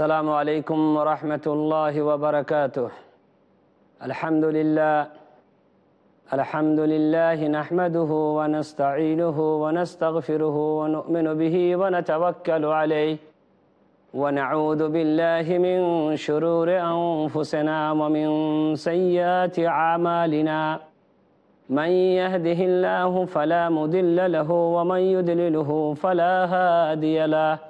السلام عليكم ورحمة الله وبركاته. الحمد لله الحمد لله نحمده ونستعينه ونستغفره ونؤمن به ونتوكل عليه. ونعوذ بالله من شرور أنفسنا ومن سيئات أعمالنا. من يهده الله فلا مضل له ومن يضلله فلا هادي له.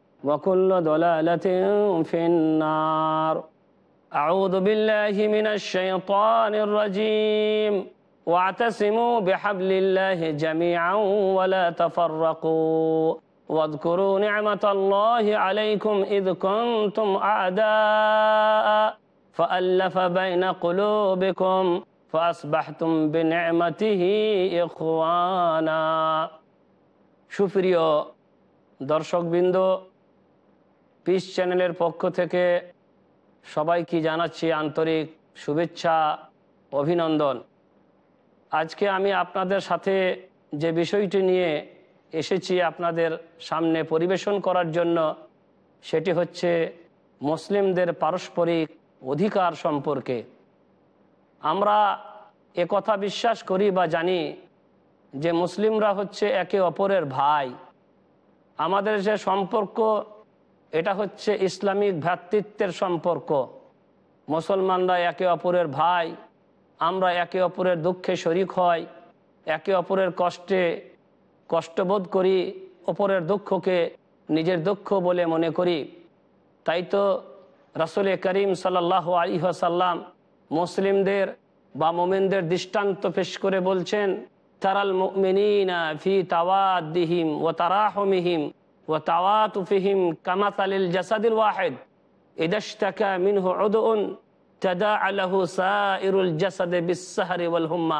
وكل ضلالة في النار أعوذ بالله من الشيطان الرجيم واعتصموا بحبل الله جميعا ولا تفرقوا واذكروا نعمة الله عليكم إذ كنتم أعداء فألف بين قلوبكم فأصبحتم بنعمته إخوانا সুপ্রিয় দর্শকবৃন্দ পিস চ্যানেলের পক্ষ থেকে সবাইকে জানাচ্ছি আন্তরিক শুভেচ্ছা, অভিনন্দন। আজকে আমি আপনাদের সাথে যে বিষয়টি নিয়ে এসেছি আপনাদের সামনে পরিবেশন করার জন্য, সেটি হচ্ছে মুসলিমদের পারস্পরিক অধিকার সম্পর্কে। আমরা কথা বিশ্বাস করি বা জানি যে মুসলিমরা হচ্ছে একে অপরের ভাই। আমাদের যে সম্পর্ক এটা হচ্ছে ইসলামিক ভ্রাতৃত্বের সম্পর্ক। মুসলমানরা একে অপরের ভাই, আমরা একে অপরের দুঃখে শরিক হয় একে অপরের কষ্টে কষ্টবোধ করি, অপরের দুঃখকে নিজের দুঃখ বলে মনে করি। তাই তো রাসুল করিম সাল্লাহ আলিহাসাল্লাম মুসলিমদের বা মোমেনদের দৃষ্টান্ত পেশ করে বলছেন, তারাল মুমিনা ফি তাওয়াদিহিম ও তারাহমিহিম। ও তাওয়া তুফিহিম আলিল জাসাদিল ওয়াহেদ। জাসাদে হুম্মা।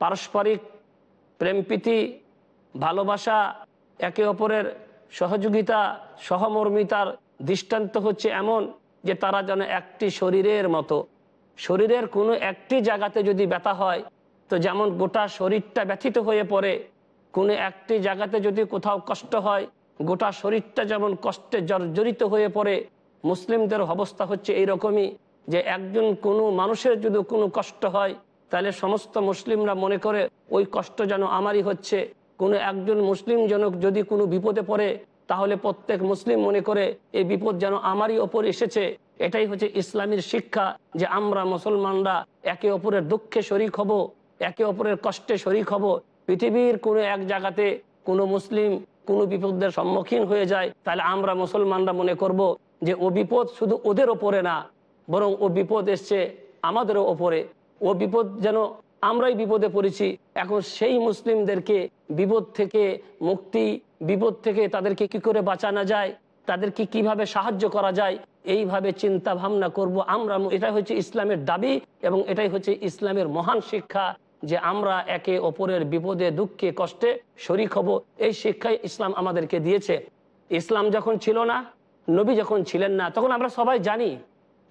পারস্পরিক প্রেমপ্রীতি, ভালোবাসা, একে অপরের সহযোগিতা, সহমর্মিতার দৃষ্টান্ত হচ্ছে এমন যে তারা যেন একটি শরীরের মতো। শরীরের কোনো একটি জায়গাতে যদি ব্যথা হয়, তো যেমন গোটা শরীরটা ব্যথিত হয়ে পড়ে কোনো একটি জায়গাতে যদি কোথাও কষ্ট হয়, গোটা শরীরটা যেমন কষ্টে জর্জরিত হয়ে পড়ে, মুসলিমদের অবস্থা হচ্ছে এই রকমই যে একজন কোনো মানুষের যদি কোনো কষ্ট হয়, তাহলে সমস্ত মুসলিমরা মনে করে, ওই কষ্ট যেন আমারই হচ্ছে। কোনো একজন মুসলিম জনক যদি কোনো বিপদে পড়ে, তাহলে প্রত্যেক মুসলিম মনে করে এই বিপদ যেন আমারই ওপর এসেছে। এটাই হচ্ছে ইসলামের শিক্ষা যে আমরা মুসলমানরা একে অপরের দুঃখে শরিক হব, একে অপরের কষ্টে শরিক হব। পৃথিবীর কোনো এক জায়গাতে কোনো মুসলিম কোনো বিপদের সম্মুখীন হয়ে যায়, তাহলে আমরা মুসলমানরা মনে করব যে ও বিপদ শুধু ওদের ওপরে না, বরং ও বিপদ এসছে আমাদেরও ওপরে। ও বিপদ যেন আমরাই বিপদে পড়েছি, এখন সেই মুসলিমদেরকে বিপদ থেকে মুক্তি, বিপদ থেকে তাদেরকে কি করে বাঁচানো যায়, তাদেরকে কীভাবে সাহায্য করা যায়, এইভাবে চিন্তা ভাবনা করব আমরা। এটা হচ্ছে ইসলামের দাবি এবং এটাই হচ্ছে ইসলামের মহান শিক্ষা। যে আমরা একে অপরের বিপদে, দুঃখে, কষ্টে শরিক হব। এই শিক্ষাই ইসলাম আমাদেরকে দিয়েছে। ইসলাম যখন ছিল না, নবী যখন ছিলেন না, তখন আমরা সবাই জানি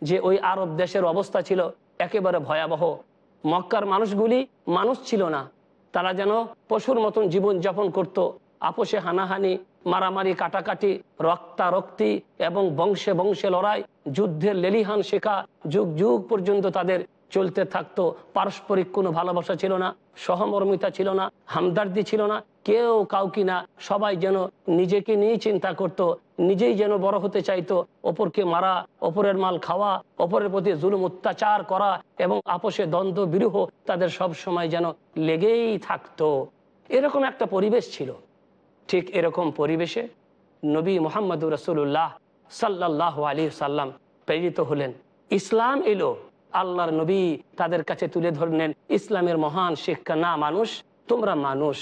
যে ওই আরব দেশের অবস্থা ছিল একেবারে ভয়াবহ। মক্কার মানুষগুলি মানুষ ছিল না। তারা যেন পশুর মতন জীবন যাপন করত। আপোষে হানাহানি, মারামারি, কাটাকাটি, রক্তারক্তি এবং বংশে বংশে লড়াই, যুদ্ধের লেলিহান শেখা যুগ যুগ পর্যন্ত তাদের চলতে থাকতো, পারস্পরিক কোনো ভালোবাসা ছিল না, সহমর্মিতা ছিল না, হামদার্দি ছিল না, কেউ কাউকে না, সবাই যেন নিজেকে নিয়ে চিন্তা করত, নিজেই যেন বড় হতে চাইতো, অপরকে মারা, অপরের মাল খাওয়া, অপরের প্রতি জুলুম, অত্যাচার করা এবং আপোষে দ্বন্দ্ব, বিরহ তাদের সব সময় যেন লেগেই থাকতো। এরকম একটা পরিবেশ ছিল। ঠিক এরকম পরিবেশে নবী মোহাম্মদ রসুল্লাহ সাল্লাহ আলী সাল্লাম প্রেরিত হলেন। ইসলাম এলো আল্লাহর নবী তাদের কাছে তুলে ধরলেন, ইসলামের মহান শিক্ষা না মানুষ, তোমরা মানুষ।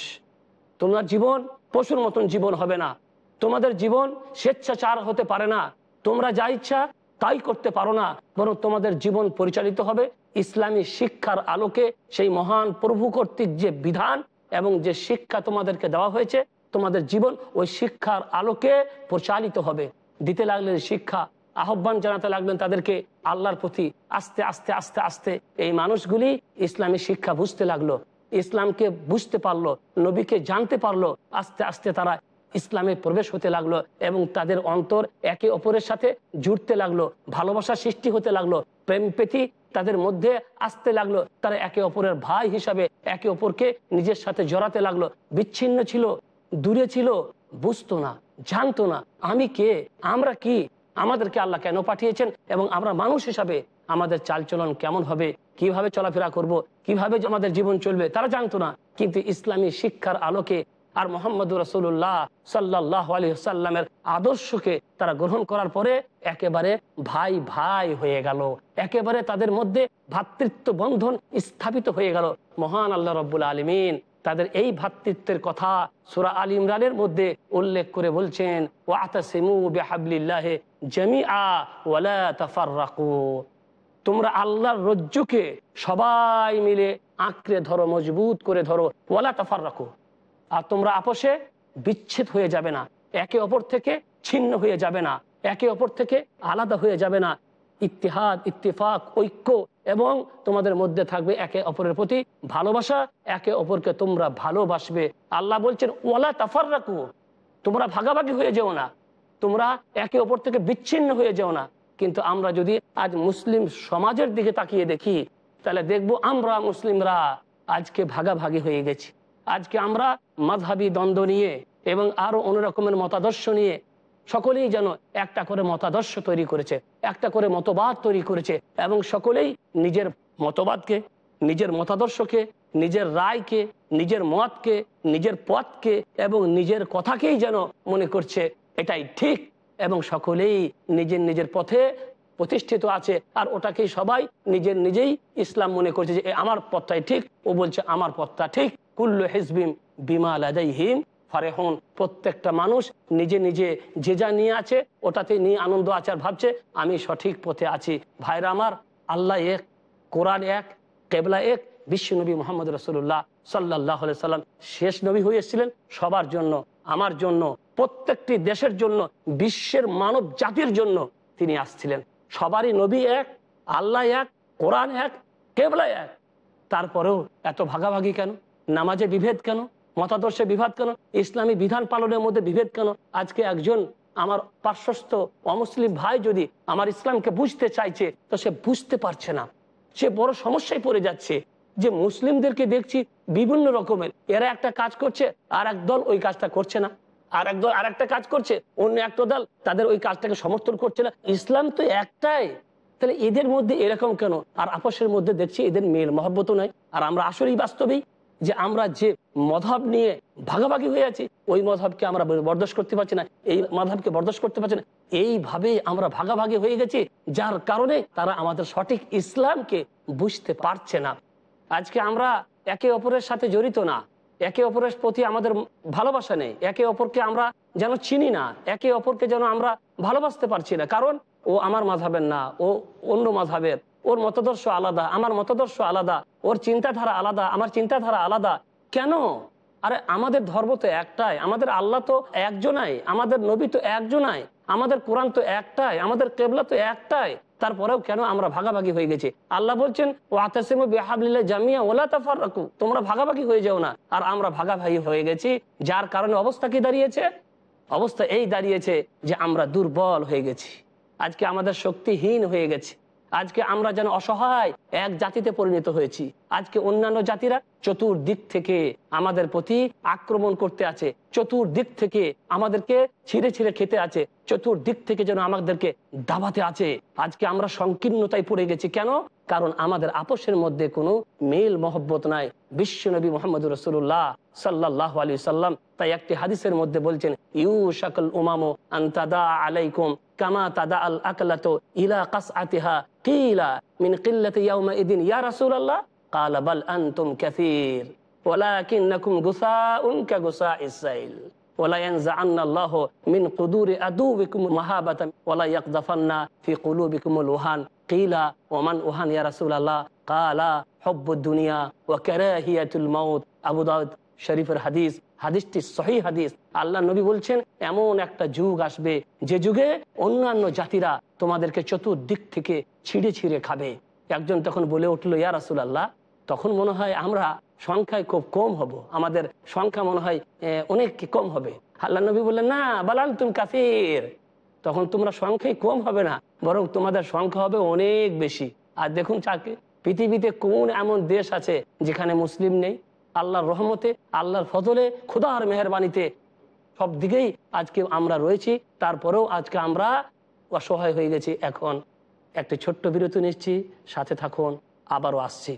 তোমার জীবন পশুর মতন জীবন হবে না। তোমাদের জীবন স্বেচ্ছাচার হতে পারে না। তোমরা যা ইচ্ছা তাই করতে পারো না, বরং তোমাদের জীবন পরিচালিত হবে ইসলামী শিক্ষার আলোকে। সেই মহান প্রভু কর্তৃক যে বিধান এবং যে শিক্ষা তোমাদেরকে দেওয়া হয়েছে, তোমাদের জীবন ওই শিক্ষার আলোকে পরিচালিত হবে। দিতে লাগলেন শিক্ষা আহ্বান জানাতে লাগলেন তাদেরকে আল্লাহর প্রতি আস্তে আস্তে আস্তে আস্তে। এই মানুষগুলি ইসলামী শিক্ষা বুঝতে লাগল, ইসলামকে বুঝতে পারল, নবীকে জানতে পারল, আস্তে আস্তে তারা ইসলামে প্রবেশ হতে লাগল এবং তাদের অন্তর একে অপরের সাথে জুড়তে লাগল, ভালোবাসা সৃষ্টি হতে লাগল, প্রেম প্রীতি তাদের মধ্যে আসতে লাগল, তারা একে অপরের ভাই হিসাবে একে অপরকে নিজের সাথে জড়াতে লাগল, বিচ্ছিন্ন ছিল, দূরে ছিল, বুঝতো না, জানতো না, আমি কে, আমরা কি? আমাদেরকে আল্লাহ কেন পাঠিয়েছেন এবং আমরা মানুষ হিসাবে আমাদের চালচলন কেমন হবে? কীভাবে চলাফেরা করব? কীভাবে আমাদের জীবন চলবে? তারা জানতো না। কিন্তু ইসলামী শিক্ষার আলোকে আর মোহাম্মদ রসুল্লাহ সাল্লাহ আলী সাল্লামের আদর্শকে তারা গ্রহণ করার পরে একেবারে ভাই ভাই হয়ে গেল। একেবারে তাদের মধ্যে ভ্রাতৃত্ব বন্ধন স্থাপিত হয়ে গেল। মহান আল্লাহ রব্বুল আলমিন তাদের এই ভ্রাতৃত্বের কথা সুরা আল ইমরানের মধ্যে উল্লেখ করে বলছেন জমি তাফাররাকু। তোমরা আল্লাহর রজ্জুকে সবাই মিলে আঁকড়ে ধরো, মজবুত করে ধরো ওয়ালা তাফার রাখো আর তোমরা আপোষে বিচ্ছেদ হয়ে যাবে না, একে অপর থেকে ছিন্ন হয়ে যাবে না, একে অপর থেকে আলাদা হয়ে যাবে না। ইতিহাদ ইত্তেফাক, ঐক্য এবং তোমাদের মধ্যে থাকবে একে অপরের প্রতি ভালোবাসা, একে অপরকে তোমরা ভালোবাসবে। আল্লাহ বলছেন ওলা তাফার রাখো তোমরা ভাগাভাগি হয়ে যেও না। তোমরা একে অপর থেকে বিচ্ছিন্ন হয়ে যেও না। কিন্তু আমরা যদি আজ মুসলিম সমাজের দিকে তাকিয়ে দেখি, তাহলে দেখব আমরা মুসলিমরা আজকে ভাগাভাগি হয়ে গেছি। আজকে আমরা মাঝহাবি দ্বন্দ্ব নিয়ে এবং আরও অন্যরকমের মতাদর্শ নিয়ে সকলেই যেন একটা করে মতাদর্শ তৈরি করেছে, একটা করে মতবাদ তৈরি করেছে এবং সকলেই নিজের মতবাদকে, নিজের মতাদর্শকে, নিজের রায়কে, নিজের মতকে, নিজের পথকে এবং নিজের কথাকেই যেন মনে করছে, এটাই ঠিক এবং সকলেই নিজের নিজের পথে প্রতিষ্ঠিত আছে আর ওটাকেই সবাই নিজের নিজেই ইসলাম মনে করছে যে আমার পথটাই ঠিক, ও বলছে আমার পথটা ঠিক, কুল্লু হেসবিম বিমা লাদাইহিম। ফারেহন প্রত্যেকটা মানুষ নিজে নিজে যে যা নিয়ে আছে, ওটাতে নিয়ে আনন্দ আচার ভাবছে, আমি সঠিক পথে আছি। ভাইরা আমার, আল্লাহ এক, কোরআন এক, কেবলা এক, বিশ্ব নবী মোহাম্মদ রসুল্লাহ সাল্লাহ সাল্লাম শেষ নবী হয়ে এসেছিলেন সবার জন্য, আমার জন্য, প্রত্যেকটি দেশের জন্য, বিশ্বের মানব জাতির জন্য তিনি আসছিলেন। সবারই নবী এক, আল্লাহ এক, কোরআন এক, কেবলা এক। তারপরেও এত ভাগাভাগি কেন? নামাজে বিভেদ কেন? মতাদর্শে বিভেদ কেন? ইসলামী বিধান পালনের মধ্যে বিভেদ কেন? আজকে একজন আমার পার্শ্বস্থ অমুসলিম ভাই যদি আমার ইসলামকে বুঝতে চাইছে, তো সে বুঝতে পারছে না। সে বড় সমস্যায় পড়ে যাচ্ছে যে মুসলিমদেরকে দেখছি বিভিন্ন রকমের। এরা একটা কাজ করছে, আর এক দল ওই কাজটা করছে না। আর এক দল আর একটা কাজ করছে, অন্য একটা দল তাদের ওই কাজটাকে সমর্থন করছে না। ইসলাম তো একটাই। তাহলে এদের মধ্যে এরকম কেন? আর আপসের মধ্যে দেখছি এদের মেল মহব্বত নাই। আর আমরা আসলেই বাস্তবেই যে আমরা যে মধাব নিয়ে ভাগাভাগি হয়ে আছি, ওই মধাবকে আমরা বরদাস্ত করতে পারছি না, এই মধাবকে বরদাস্ত করতে পারছি না। এইভাবে আমরা ভাগাভাগি হয়ে গেছি, যার কারণে তারা আমাদের সঠিক ইসলামকে বুঝতে পারছে না। আজকে আমরা একে অপরের সাথে জড়িত না, একে অপরের প্রতি আমাদের ভালোবাসা নেই, একে অপরকে আমরা যেন চিনি না, একে অপরকে যেন আমরা ভালোবাসতে পারছি না। কারণ ও আমার মাঝাবের না, ও অন্য মাঝাবের ওর মতদর্শ আলাদা, আমার মতদর্শ আলাদা, ওর চিন্তাধারা আলাদা, আমার চিন্তাধারা আলাদা। কেন? আরে আমাদের ধর্ম তো একটাই, আমাদের আল্লাহ তো একজনাই, আমাদের নবী তো একজনাই, আমাদের কোরআন তো একটাই, আমাদের কেবলা তো একটাই। তারপরেও কেন আমরা ভাগাভাগি হয়ে গেছি? আল্লাহ বলছেন ও আতাসিমু বিহাবলিল্লা জামিয়া ওলা তাফার রাখু তোমরা ভাগাভাগি হয়ে যাও না। আর আমরা ভাগাভাগি হয়ে গেছি, যার কারণে অবস্থা কি দাঁড়িয়েছে? অবস্থা এই দাঁড়িয়েছে যে আমরা দুর্বল হয়ে গেছি। আজকে আমাদের শক্তিহীন হয়ে গেছে। আজকে আমরা যেন অসহায় এক জাতিতে পরিণত হয়েছি। আজকে অন্যান্য জাতিরা চতুর্দিক থেকে আমাদের প্রতি আক্রমণ করতে আছে, চতুর্দিক থেকে আমাদেরকে ছিঁড়ে ছিঁড়ে খেতে আছে, চতুর্দিক থেকে যেন আমাদেরকে দাবাতে আছে। আজকে আমরা সংকীর্ণতায় পড়ে গেছি কেন? কারণ আমাদের আপোষের মধ্যে কোনো মেল মহব্বত নাই। বিশ্বনবী মোহাম্মদ রসুল্লাহ সাল্লাহ আলী সাল্লাম তাই একটি হাদিসের মধ্যে বলছেন ইউ শাকল উমামো আন্তাদা আলাইকুম كما تدع الأكلة إلى قصعتها. قيل من قلة يومئذ يا رسول الله! قال بل أنتم كثير ولكنكم غثاء كغثاء السيل ولا ينزعن الله من قدور عدوكم مهابة ولا يقذفن في قلوبكم الوهان. قيل ومن أهان يا رسول الله؟ قال حب الدنيا وكراهية الموت. أبو داود شريف الحديث হাদিসটি সহি হাদিস। আল্লাহ নবী বলছেন, এমন একটা যুগ আসবে, যে যুগে অন্যান্য জাতিরা তোমাদেরকে চতুর্দিক থেকে ছিঁড়ে ছিঁড়ে খাবে। একজন তখন বলে উঠল, ইয়া রাসুল আল্লাহ তখন মনে হয় আমরা সংখ্যায় খুব কম হব। আমাদের সংখ্যা মনে হয় অনেক কম হবে। আল্লাহ নবী বললেন, না, বালাল তুমি কাফির। তখন তোমরা সংখ্যায় কম হবে না, বরং তোমাদের সংখ্যা হবে অনেক বেশি। আর দেখুন চাকে, পৃথিবীতে কোন এমন দেশ আছে যেখানে মুসলিম নেই? আল্লাহর রহমতে, আল্লাহর ফজলে, খুদার মেহরবানিতে সব দিকেই আজকে আমরা রয়েছি। তারপরেও আজকে আমরা অসহায় হয়ে গেছি। এখন একটি ছোট্ট বিরতি নিচ্ছি, সাথে থাকুন, আবারও আসছি।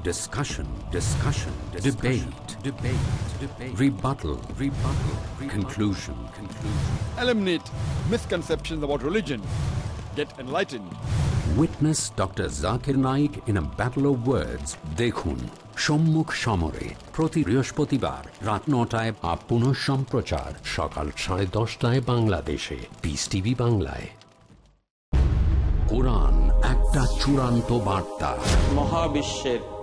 Dialogue. Discussion. Discussion. Debate. Debate. Debate. Rebuttal. Rebuttal. rebuttal Conclusion. Conclusion. eliminate misconceptions about religion. Get enlightened. Witness doctor Zakir Naik in a battle of words দেখুন সম্মুখ সমরে প্রতি বৃহস্পতিবার রাত নটায় বা পুনঃ সম্প্রচার সকাল সাড়ে দশটায় বাংলাদেশে পিস টিভি বাংলায় কোরআন একটা চূড়ান্ত বার্তা মহাবিশ্বের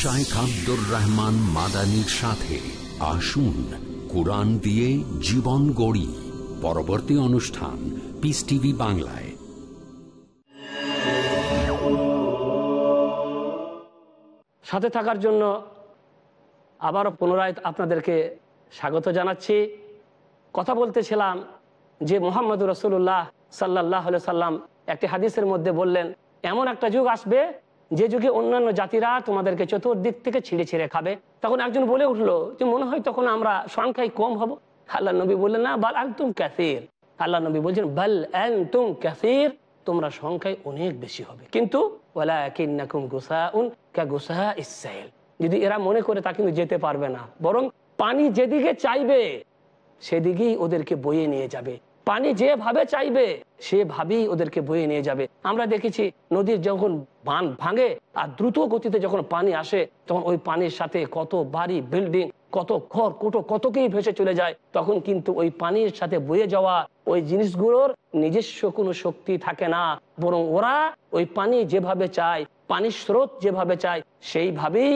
শাইখ আব্দুর রহমান মাদানির সাথে আসুন কোরআন দিয়ে জীবন গড়ি। পরবর্তী অনুষ্ঠান পিস টিভি বাংলায়। সাথে থাকার জন্য আবারও পুনরায় আপনাদেরকে স্বাগত জানাচ্ছি। কথা বলতেছিলাম যে মোহাম্মদ রসুল্লাহ সাল্লাহ সাল্লাম একটি হাদিসের মধ্যে বললেন, এমন একটা যুগ আসবে যে যুগে অন্যান্য জাতিরা তোমাদেরকে চতুর্দিক থেকে ছিঁড়ে ছিঁড়ে খাবে, তখন একজন বলে উঠল, যে মনে হয় তখন আমরা সংখ্যায় কম হব? আল্লাহ নবী বললেন, না, বাল তুম ক্যাসির আল্লাহ নবী বলছেন, বাল তুম ক্যাসির তোমরা সংখ্যায় অনেক বেশি হবে। কিন্তু যদি এরা মনে করে, তা কিন্তু যেতে পারবে না। বরং পানি যেদিকে চাইবে, সেদিকেই ওদেরকে বয়ে নিয়ে যাবে। পানি যেভাবে চাইবে, সেভাবেই ওদেরকে বয়ে নিয়ে যাবে। আমরা দেখেছি নদীর যখন বান ভাঙে, আর দ্রুত গতিতে যখন পানি আসে, তখন ওই পানির সাথে কত বাড়ি বিল্ডিং কত খড়, কুটো কতকেই ভেসে চলে যায়, তখন কিন্তু ওই পানির সাথে বয়ে যাওয়া ওই জিনিসগুলোর নিজস্ব কোনো শক্তি থাকে না। বরং ওরা ওই পানি যেভাবে চায়, পানির স্রোত যেভাবে চায়, সেইভাবেই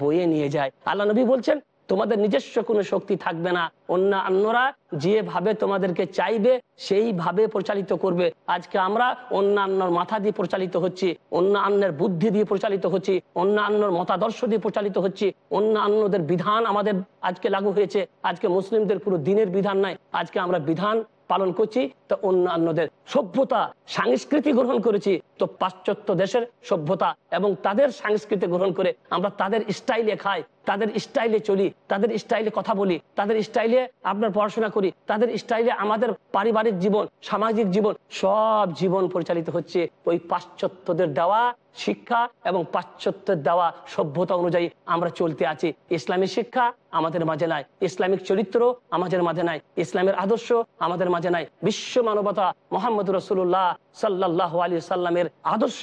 বয়ে নিয়ে যায়। আল্লাহ নবী বলছেন তোমাদের নিজস্ব কোনো শক্তি থাকবে না। অন্য অন্যরা যেভাবে তোমাদেরকে চাইবে, সেইভাবে প্রচালিত করবে। আজকে আমরা অন্যান্যর মাথা দিয়ে প্রচালিত হচ্ছি, অন্যান্যের বুদ্ধি দিয়ে প্রচালিত হচ্ছি, অন্যান্যর মতাদর্শ দিয়ে প্রচালিত হচ্ছি। অন্যান্যদের বিধান আমাদের আজকে লাগু হয়েছে। আজকে মুসলিমদের পুরো দিনের বিধান নাই। আজকে আমরা বিধান পালন করছি, তো অন্যান্যদের সভ্যতা সংস্কৃতি গ্রহণ করেছি। তো পাশ্চাত্য দেশের সভ্যতা এবং তাদের সংস্কৃতি গ্রহণ করে আমরা তাদের স্টাইলে খাই, তাদের স্টাইলে চলি, তাদের স্টাইলে কথা বলি, তাদের স্টাইলে আপনার পড়াশোনা করি, তাদের স্টাইলে আমাদের পারিবারিক জীবন, সামাজিক জীবন, সব জীবন পরিচালিত হচ্ছে। ওই পাশ্চাত্যদের দেওয়া শিক্ষা এবং পাশ্চাত্যের দেওয়া সভ্যতা অনুযায়ী আমরা চলতে আছি। ইসলামী শিক্ষা আমাদের মাঝে নাই। ইসলামিক চরিত্র আমাদের মাঝে নাই। ইসলামের আদর্শ আমাদের মাঝে নাই। বিশ্ব মানবতা মোহাম্মদ রসুল্লাহ সাল্লাহ আলী সাল্লামের আদর্শ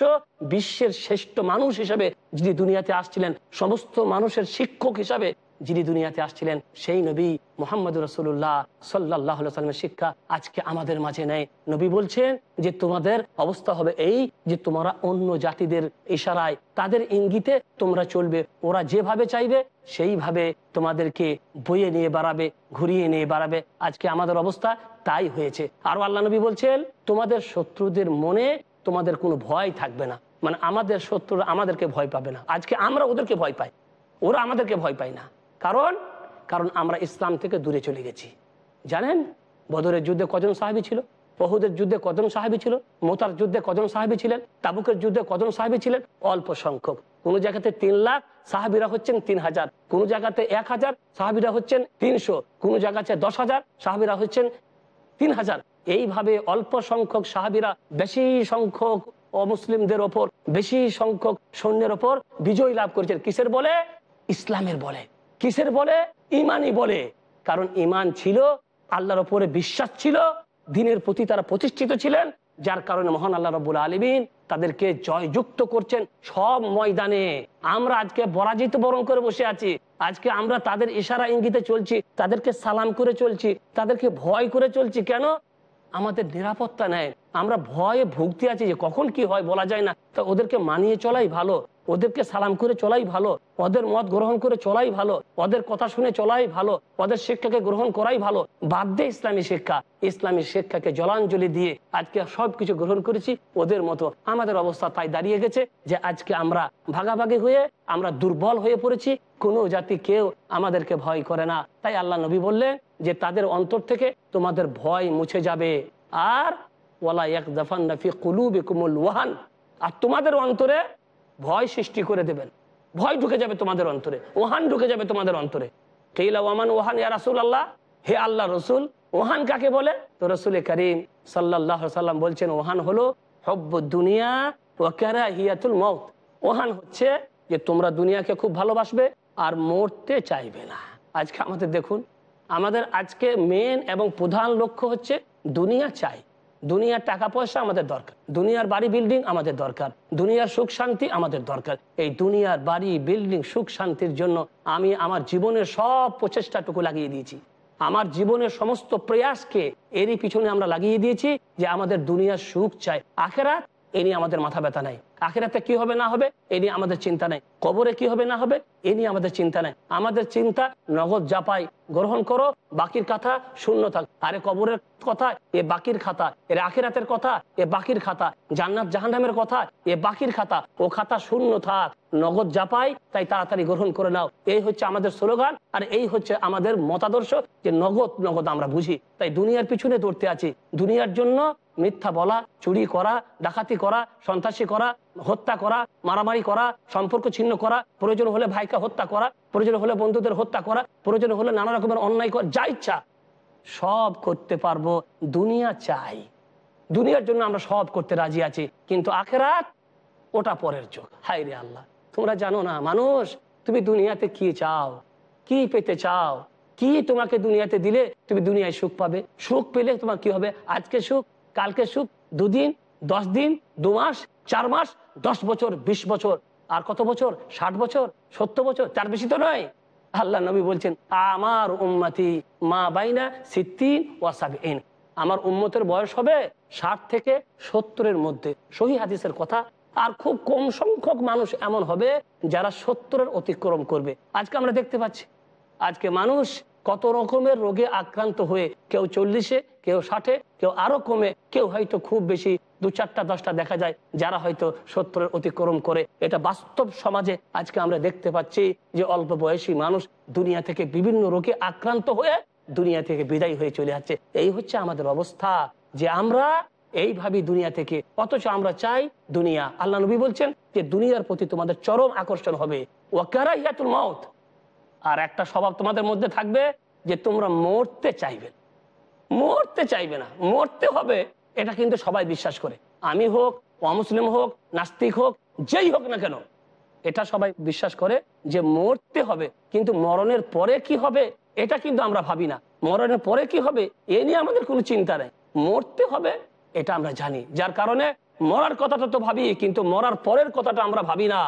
বিশ্বের শ্রেষ্ঠ মানুষ হিসেবে যিনি দুনিয়াতে আসছিলেন, সমস্ত মানুষের শিক্ষক হিসাবে যিনি দুনিয়াতে আসছিলেন, সেই নবী মোহাম্মদ রসুল্লাহ সাল্লাহ সাল্লামের শিক্ষা আজকে আমাদের মাঝে নেই নবী বলছেন যে, তোমাদের অবস্থা হবে এই যে, তোমরা অন্য জাতিদের ইশারায়, তাদের ইঙ্গিতে তোমরা চলবে। ওরা যেভাবে চাইবে, সেইভাবে তোমাদেরকে বইয়ে নিয়ে বাড়াবে, ঘুরিয়ে নিয়ে বাড়াবে। আজকে আমাদের অবস্থা তাই হয়েছে। আরও আল্লাহ নবী বলছেন, তোমাদের শত্রুদের মনে তোমাদের কোনো ভয় থাকবে না। মানে আমাদের শত্রুরা আমাদেরকে ভয় পাবে না। আজকে আমরা ওদেরকে ভয় পাই। ওরা আমাদেরকে ভয় পায় না। কারণ? কারণ আমরা ইসলাম থেকে দূরে চলে গেছি। জানেন? বদরের যুদ্ধে কজন সাহাবি ছিল? বহুদের যুদ্ধে কজন সাহাবি ছিল? মোতার যুদ্ধে কজন সাহাবি ছিলেন? তাবুকের যুদ্ধে কজন সাহাবি ছিলেন? অল্প সংখ্যক। কোন জায়গাতে তিন লাখ সাহাবিরা হচ্ছেন তিন হাজার। কোন জায়গাতে এক হাজার সাহাবিরা হচ্ছেন তিনশো। কোন জায়গাতে দশ হাজার সাহাবিরা হচ্ছেন তিন হাজার। এইভাবে অল্প সংখ্যক সাহাবিরা বেশি সংখ্যক অমুসলিমদের ওপর, বেশি সংখ্যক সৈন্যের ওপর বিজয় লাভ করেছেন। কিসের বলে? ইসলামের বলে। কিসের বলে? ইমানই বলে। কারণ ইমান ছিল, আল্লাহর ওপরে বিশ্বাস ছিল, দিনের প্রতি তারা প্রতিষ্ঠিত ছিলেন, যার কারণে মহান আল্লাহ রবুল আলমিন তাদেরকে জয়যুক্ত করছেন সব ময়দানে। আমরা আজকে পরাজিত বরণ করে বসে আছি। আজকে আমরা তাদের ইশারা ইঙ্গিতে চলছি, তাদেরকে সালাম করে চলছি, তাদেরকে ভয় করে চলছি। কেন? আমাদের নিরাপত্তা নেয়। আমরা ভয়ে ভুগতে আছি যে কখন কি হয় বলা যায় না। তা ওদেরকে মানিয়ে চলাই ভালো। ওদেরকে সালাম করে চলাই ভালো, ওদের মত গ্রহণ করে চলাই ভালো, ওদের কথা শুনে চলাই ভালো, ওদের শিক্ষাকে গ্রহণ করাই ভালো। বাদ দে ইসলামী শিক্ষা, ইসলামী শিক্ষাকে জলাঞ্জলি দিয়ে আজকে সবকিছু গ্রহণ করেছি, ওদের মতো আমাদের অবস্থা তাই দাঁড়িয়ে গেছে যে আজকে আমরা ভাগাভাগি হয়ে, আমরা দুর্বল হয়ে পড়েছি, কোনো জাতি কেউ আমাদেরকে ভয় করে না। তাই আল্লাহ নবী বললেন যে তাদের অন্তর থেকে তোমাদের ভয় মুছে যাবে। আর ওয়ালা এক ওয়াহান, আর তোমাদের অন্তরে ভয় সৃষ্টি করে দেবেন। ভয় ঢুকে যাবে তোমাদের অন্তরে, ওহান ঢুকে যাবে তোমাদের অন্তরে। কেইলা ওয়ামান ওহান, ইয়া রাসুল আল্লাহ হে আল্লাহ রসুল, ওহান কাকে বলে? তো রসুল করিম সাল্লাহ সাল্লাম বলছেন, ওহান হলো হব্ব দুনিয়া ওয়াকারা হিয়াতুল মৌত ওহান হচ্ছে যে তোমরা দুনিয়াকে খুব ভালোবাসবে আর মরতে চাইবে না। আজকে আমাদের দেখুন, আমাদের আজকে মেন এবং প্রধান লক্ষ্য হচ্ছে দুনিয়া চাই। দুনিয়ার টাকা পয়সা আমাদের দরকার। দুনিয়ার বাড়ি বিল্ডিং আমাদের দরকার। দুনিয়ার সুখ শান্তি আমাদের দরকার। এই দুনিয়ার বাড়ি বিল্ডিং সুখ শান্তির জন্য আমি আমার জীবনের সব প্রচেষ্টাটুকু লাগিয়ে দিয়েছি। আমার জীবনের সমস্ত প্রয়াসকে এরই পিছনে আমরা লাগিয়ে দিয়েছি যে আমাদের দুনিয়ার সুখ চাই। আখেরা এ নিয়ে আমাদের মাথা ব্যথা নাই। আখেরাতে কি হবে না হবে এ নিয়ে আমাদের চিন্তা নাই। কবরে কি হবে, না হবে, এ নিয়ে আমাদের চিন্তা নাই। আমাদের চিন্তা, নগদ জাপাই গ্রহণ করো, বাকির কথা শূন্য থাক। আরে কবরের কথা, এ বাকির খাতা। এর আখেরাতের কথা, এ বাকির খাতা। জান্নাত জাহান্নামের কথা, এ বাকির খাতা। ও খাতা শূন্য থাক। নগদ জাপাই তাই তাড়াতাড়ি গ্রহণ করে নাও। এই হচ্ছে আমাদের স্লোগান, আর এই হচ্ছে আমাদের মতাদর্শ যে নগদ নগদ আমরা বুঝি। তাই দুনিয়ার পিছনে দৌড়তে আছি। দুনিয়ার জন্য মিথ্যা বলা, চুরি করা, ডাকাতি করা, সন্ত্রাসী করা হত্যা করা, মারামারি করা, সম্পর্ক ছিন্ন করা, প্রয়োজন হলে ভাইকে হত্যা করা, প্রয়োজন হলে বন্ধুদের হত্যা করা, প্রয়োজন হলে নানা রকমের অন্যায় করা, যা ইচ্ছা, সব করতে পারব, দুনিয়া চাই। দুনিয়ার জন্য আমরা সব করতে রাজি আছি, কিন্তু আখেরাত ওটা পরের যোগ। হাই রে আল্লাহ, তোমরা জানো না, মানুষ, তুমি দুনিয়াতে কি চাও, কি পেতে চাও, কি তোমাকে দুনিয়াতে দিলে তুমি দুনিয়ায় সুখ পাবে? সুখ পেলে তোমার কি হবে? আজকে সুখ, কালকে সুখ, দুদিন, দশ দিন, দু মাস, চার মাস দশ বছর, বিশ বছর, আর কত বছর? ষাট বছর? সত্তর বছর? তার বেশি তো নয়। আল্লাহ নবী বলছেন, আমার উম্মতি মা বাইনা সিদ্দিন ওয়াসাবিন আমার উম্মতের বয়স হবে ষাট থেকে সত্তরের মধ্যে। সহি হাদিসের কথা। আর খুব কম সংখ্যক মানুষ এমন হবে যারা সত্তরের অতিক্রম করবে। আজকে আমরা দেখতে পাচ্ছি, আজকে মানুষ কত রকমের রোগে আক্রান্ত হয়ে কেউ চল্লিশে, কেউ ষাটে, কেউ আরও কমে, কেউ হয়তো খুব বেশি দু চারটা, দশটা দেখা যায় যারা হয়তো সত্তরের অতিক্রম করে। এটা বাস্তব সমাজে আজকে আমরা দেখতে পাচ্ছি যে অল্প বয়সী মানুষ দুনিয়া থেকে বিভিন্ন রোগে আক্রান্ত হয়ে দুনিয়া থেকে বিদায় হয়ে চলে যাচ্ছে। এই হচ্ছে আমাদের অবস্থা যে আমরা এইভাবে দুনিয়া থেকে, অথচ আমরা চাই দুনিয়া। আল্লাহ নবী বলছেন যে দুনিয়ার প্রতি তোমাদের চরম আকর্ষণ হবে। ওয়াকারা ইয়াতুল মাউত। আর একটা স্বভাব তোমাদের মধ্যে থাকবে যে তোমরা মরতে চাইবে মরতে চাইবে না। মরতে হবে। এটা কিন্তু সবাই বিশ্বাস করে। আমি হোক, অমুসলিম হোক, নাস্তিক হোক, যেই হোক না কেন, এটা সবাই বিশ্বাস করে যে মরতে হবে, কিন্তু মরণের পরে কি হবে, এটা কিন্তু আমরা ভাবি না। মরণের পরে কি হবে, এ নিয়ে আমাদের কোনো চিন্তা নেই। মরতে হবে, এটা আমরা জানি। যার কারণে মরার কথাটা তো ভাবি, কিন্তু মরার পরের কথাটা আমরা ভাবি না।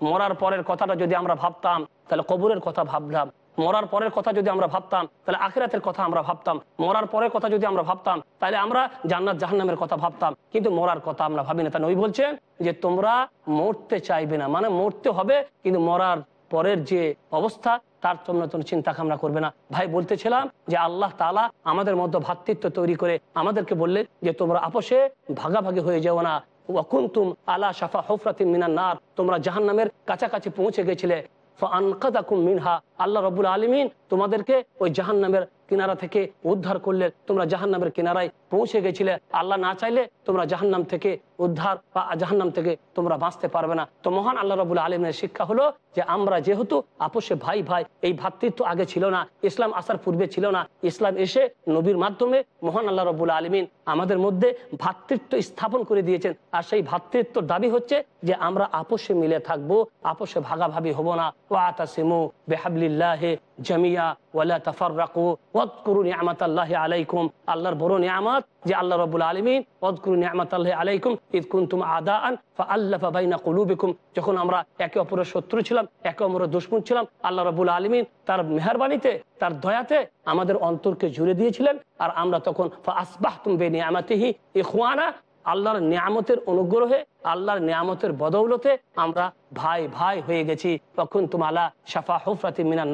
মরার পরের কথাটা যদি আমরা ভাবতাম, তাহলে কবরের কথা ভাবলাম। মরার পরের কথা যদি আমরা ভাবতাম, তাহলে আখিরাতের কথা আমরা ভাবতাম। মরার পরের কথা যদি আমরা ভাবতাম, তাহলে আমরা জান্নাত জাহান্নামের কথা ভাবতাম। কিন্তু মরার কথা আমরা ভাবি না। তাই ওই বলছেন যে, তোমরা মরতে চাইবে না। মানে মরতে হবে, কিন্তু মরার পরের যে অবস্থা, তার তোমরা তোমরা চিন্তা কামনা করবে না। ভাই, বলতেছিলাম যে, আল্লাহ তালা আমাদের মধ্যে ভ্রাতৃত্ব তৈরি করে আমাদেরকে বললে যে, তোমরা আপোষে ভাগাভাগি হয়ে যাও না। ওয়াকুন্তুম আলা শাফা হফরাতিন মিনান নার। তোমরা জাহান্নামের কাছাকাছি পৌঁছে গেছিলে। ফানকাদাকুম মিনহা, আল্লাহ রবুল আলমিন তোমাদেরকে ওই জাহান্নামের কিনারা থেকে উদ্ধার করলে তোমরা জাহান্নামের কিনারায় পৌঁছে গেছিলে, আল্লাহ না চাইলে তোমরা জাহান্নাম থেকে উদ্ধার বা জাহান্নাম থেকে তোমরা বাঁচতে পারবে না। তো মহান আল্লাহ রবুল আলমের শিক্ষা হলো যে, আমরা যেহেতু আপোষে ভাই ভাই, এই ভ্রাতৃত্ব আগে ছিল না, ইসলাম আসার পূর্বে ছিল না, ইসলাম এসে নবীর মাধ্যমে মহান আল্লাহ রবুল আলমিন আমাদের মধ্যে ভ্রাতৃত্ব স্থাপন করে দিয়েছেন। আর সেই ভ্রাতৃত্ব দাবি হচ্ছে যে, আমরা আপোষে মিলে থাকব, আপোষে ভাগাভাগি হব না। ওয়াতাসিমু বেহাবলিল্লাহে জামিয়া ওয়ালা তাফাররাকু, ওয়াদকুরু নিয়ামাতাল্লাহি আলাইকুম। আল্লাহর বড় নিয়ামত যে আল্লাহ রাব্বুল আলামিন ওয়াদকুরু নিয়ামাতাল্লাহি আলাইকুম ইদ কুনতুম আদাআন ফাআল্লাফা বাইনা কুলুবিকুম। যখন আমরা একে অপরের শত্রু ছিলাম, একে অপরের দুশমন ছিলাম, আল্লাহ রাব্বুল আলামিন তার মেহেরবানিতে, তার দয়াতে আমাদের অন্তরকে জুড়ে দিয়েছিলেন। আর আমরা তখন, ফাআসবাহতুম বিনিয়ামাতিহি ইখওয়ানা। আল্লাহর নিয়ামতের অনুগ্রহে, আল্লাহর নিয়ামতের বদৌলতে আমরা ভাই ভাই হয়ে গেছি। তখন তুমালা সাফা হুফরাতি মিনা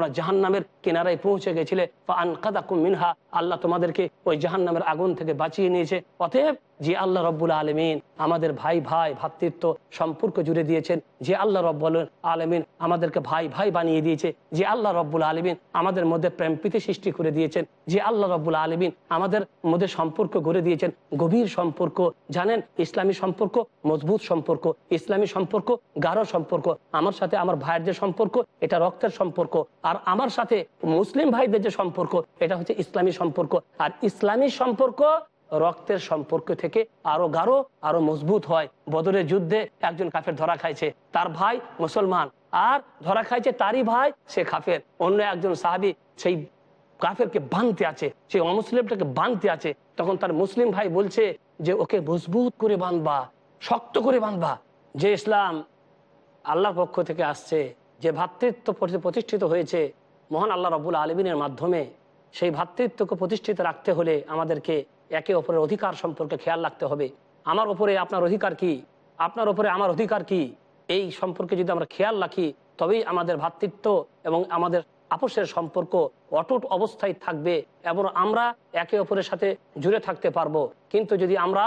নার জাহান নামের কিনারায় পৌঁছে গেছিলে। মিনহা, আল্লাহ তোমাদেরকে ওই জাহান নামের আগুন থেকে বাঁচিয়ে নিয়েছে। অতএব যে আল্লাহ রব্বুল আলমিন আমাদের ভাই ভাই, ভাতৃত্ব সম্পর্ক জুড়ে দিয়েছেন, যে আল্লাহ রব্বুল আলমিন আমাদেরকে ভাই ভাই বানিয়ে দিয়েছে, যে আল্লাহ রব্বুল আলমিন আমাদের মধ্যে প্রেম প্রীতি সৃষ্টি করে দিয়েছেন, যে আল্লাহ রব্বুল আলমিন আমাদের মধ্যে সম্পর্ক গড়ে দিয়েছেন, গভীর সম্পর্ক, জানেন? ইসলামী সম্পর্ক, মজবুত সম্পর্ক, ইসলামী সম্পর্ক, গাঢ় সম্পর্ক, আমার সাথে আমার ভাইয়ের যে সম্পর্ক, এটা রক্তের সম্পর্ক, আর আমার সাথে মুসলিম ভাইদের যে সম্পর্ক, এটা হচ্ছে ইসলামী সম্পর্ক, আর ইসলামী সম্পর্ক রক্তের সম্পর্ক থেকে আরও গাঢ়, আরও মজবুত হয়। বদরের যুদ্ধে একজন কাফের ধরা খাইছে, তার ভাই মুসলমান। আর ধরা খাইছে তারই ভাই, সে কাফের। অন্য একজন সাহাবি সেই কাফেরকে বানতে আছে সেই অমুসলিমটাকে বানতে আছে। তখন তার মুসলিম ভাই বলছে যে, ওকে মজবুত করে বাঁধবা শক্ত করে বাঁধবা যে ইসলাম আল্লাহর পক্ষ থেকে আসছে, যে ভ্রাতৃত্ব প্রতিষ্ঠিত হয়েছে, মহান আল্লাহ রবুল আলমিনের মাধ্যমে সেই ভ্রাতৃত্বকে প্রতিষ্ঠিত রাখতে হলে আমাদেরকে একে অপরের অধিকার সম্পর্কে খেয়াল রাখতে হবে। আমার ওপরে আপনার অধিকার কি? আপনার ওপরে আমার অধিকার কি? এই সম্পর্কে যদি আমরা খেয়াল রাখি, তবেই আমাদের ভ্রাতৃত্ব এবং আমাদের আপোষের সম্পর্ক অটুট অবস্থায় থাকবে এবং আমরা একে অপরের সাথে জুড়ে থাকতে পারব। কিন্তু যদি আমরা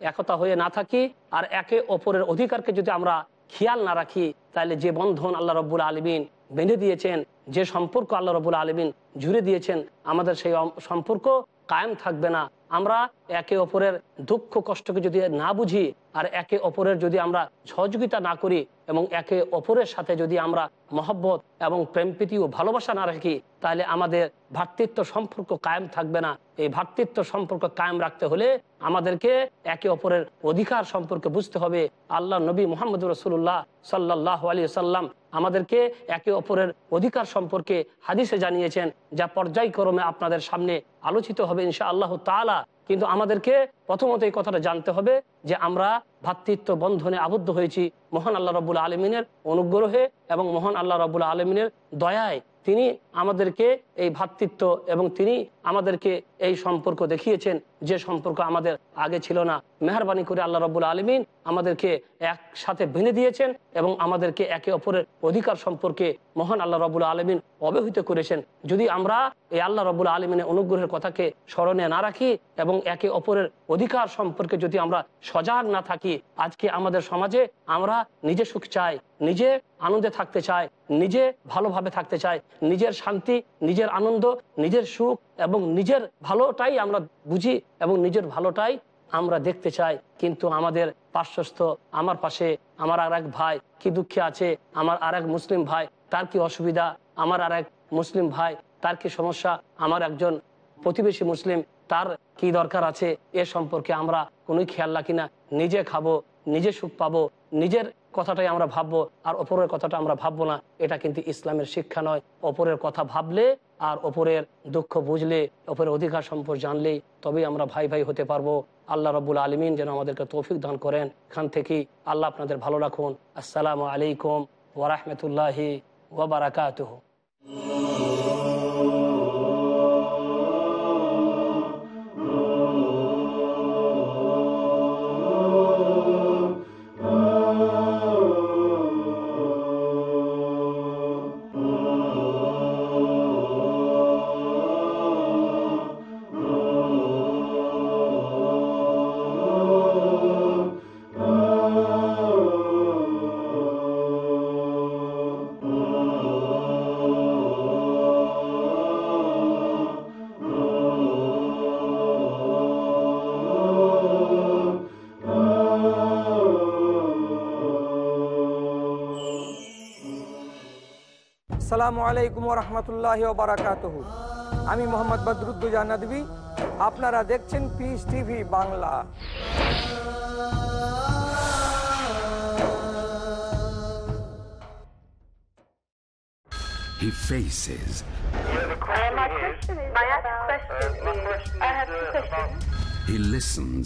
একতা হয়ে না থাকি আর একে অপরের অধিকারকে যদি আমরা খেয়াল না রাখি, তাহলে যে বন্ধন আল্লাহ রব্বুল আলমিন বেঁধে দিয়েছেন, যে সম্পর্ক আল্লাহ রবুল আলমিন জুড়ে দিয়েছেন, আমাদের সেই সম্পর্ক কায়েম থাকবে না। আমরা একে অপরের দুঃখ কষ্টকে যদি না বুঝি আর একে অপরের যদি আমরা সহযোগিতা না করি এবং একে অপরের সাথে যদি আমরা মহব্বত এবং প্রেমপ্রীতি ও ভালোবাসা না রাখি, তাহলে আমাদের ভ্রাতৃত্ব সম্পর্ক কায়েম থাকবে না। এই ভ্রাতৃত্ব সম্পর্ক কায়েম রাখতে হলে আমাদেরকে একে অপরের অধিকার সম্পর্কে বুঝতে হবে। আল্লাহ নবী মোহাম্মদ রসুল্লাহ সাল্লাহ আলী সাল্লাম আমাদেরকে একে অপরের অধিকার সম্পর্কে হাদিসে জানিয়েছেন, যা পর্যায়ক্রমে আপনাদের সামনে আলোচিত হবে ইনশা আল্লাহ তালা কিন্তু আমাদেরকে প্রথমত এই কথাটা জানতে হবে যে আমরা ভাতৃত্ব বন্ধনে আবদ্ধ হয়েছি মহান আল্লাহ রবুল আলমিনের অনুগ্রহে এবং মহান আল্লাহ রবুল আলমিনের দয়ায় তিনি আমাদেরকে এই ভাতৃত্ব এবং তিনি আমাদেরকে এই সম্পর্ক দেখিয়েছেন। যে সম্পর্ক আমাদের আগে ছিল না। মেহরবানি করে আল্লাহ রবুল আলমিন আমাদেরকে একসাথে বেঁধে দিয়েছেন এবং আমাদেরকে একে অপরের অধিকার সম্পর্কে মহান আল্লাহ রবুল আলমিন অবহিত করেছেন। যদি আমরা এই আল্লাহ রবুল আলমিনের অনুগ্রহের কথাকে স্মরণে না রাখি এবং একে অপরের অধিকার সম্পর্কে যদি আমরা সজাগ না থাকি, আজকে আমাদের সমাজে আমরা নিজে সুখ চাই, নিজে আনন্দে থাকতে চাই নিজে ভালোভাবে থাকতে চাই নিজের শান্তি, নিজের আনন্দ, নিজের সুখ এবং নিজের ভালোটাই আমরা বুঝি এবং নিজের ভালোটাই আমরা দেখতে চাই। কিন্তু আমাদের পার্শ্বস্থ, আমার পাশে, আমার আর এক ভাই কি দুঃখে আছে? আমার আর এক মুসলিম ভাই, তার কি অসুবিধা? আমার আর এক মুসলিম ভাই, তার কি সমস্যা? আমার একজন প্রতিবেশী মুসলিম, তার কি দরকার আছে? এ সম্পর্কে আমরা কোনোই খেয়াল রাখি না। নিজে খাব, নিজে সুখ পাবো, নিজের কথাটাই আমরা ভাববো আর ওপরের কথাটা আমরা ভাববো না। এটা কিন্তু ইসলামের শিক্ষা নয়। অপরের কথা ভাবলে আর ওপরের দুঃখ বুঝলে, ওপরের অধিকার সম্পর্ক জানলে তবেই আমরা ভাই ভাই হতে পারব। আল্লাহ রবুল আলমিন যেন আমাদেরকে তৌফিক দান করেন। এখান থেকে আল্লাহ আপনাদের ভালো রাখুন। আসসালামু আলাইকুম ওরহমতুল্লাহি ওবরাকাতুহ আসসালামু আলাইকুম রহমতুল্লাহ বারাকাত আমি মোহাম্মদ বদরুদ্দুজা নদী আপনারা দেখছেন Peace TV Bangla He faces, My question is, my question is, I have two questions. he listens,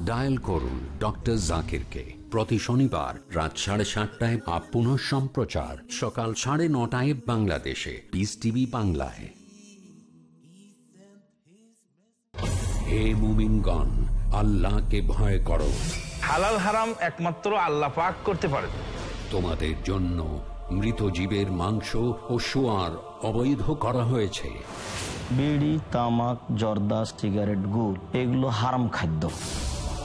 Dial করুন ডক্টর জাকিরকে প্রতি শনিবার রাত সাড়ে সাতটায় আপ পুনঃ সম্প্রচার সকাল সাড়ে নটায় বাংলাদেশে। পিস টিভি বাংলায়। হে মুমিনগণ আল্লাহকে ভয় করো। হালাল হারাম একমাত্র আল্লাহ পাক করতে পারেন তোমাদের জন্য মৃত জীবের মাংস ও সোয়ার অবৈধ করা হয়েছে। বিড়ি তামাক জর্দা সিগারেট গুড় এগুলো হারাম খাদ্য।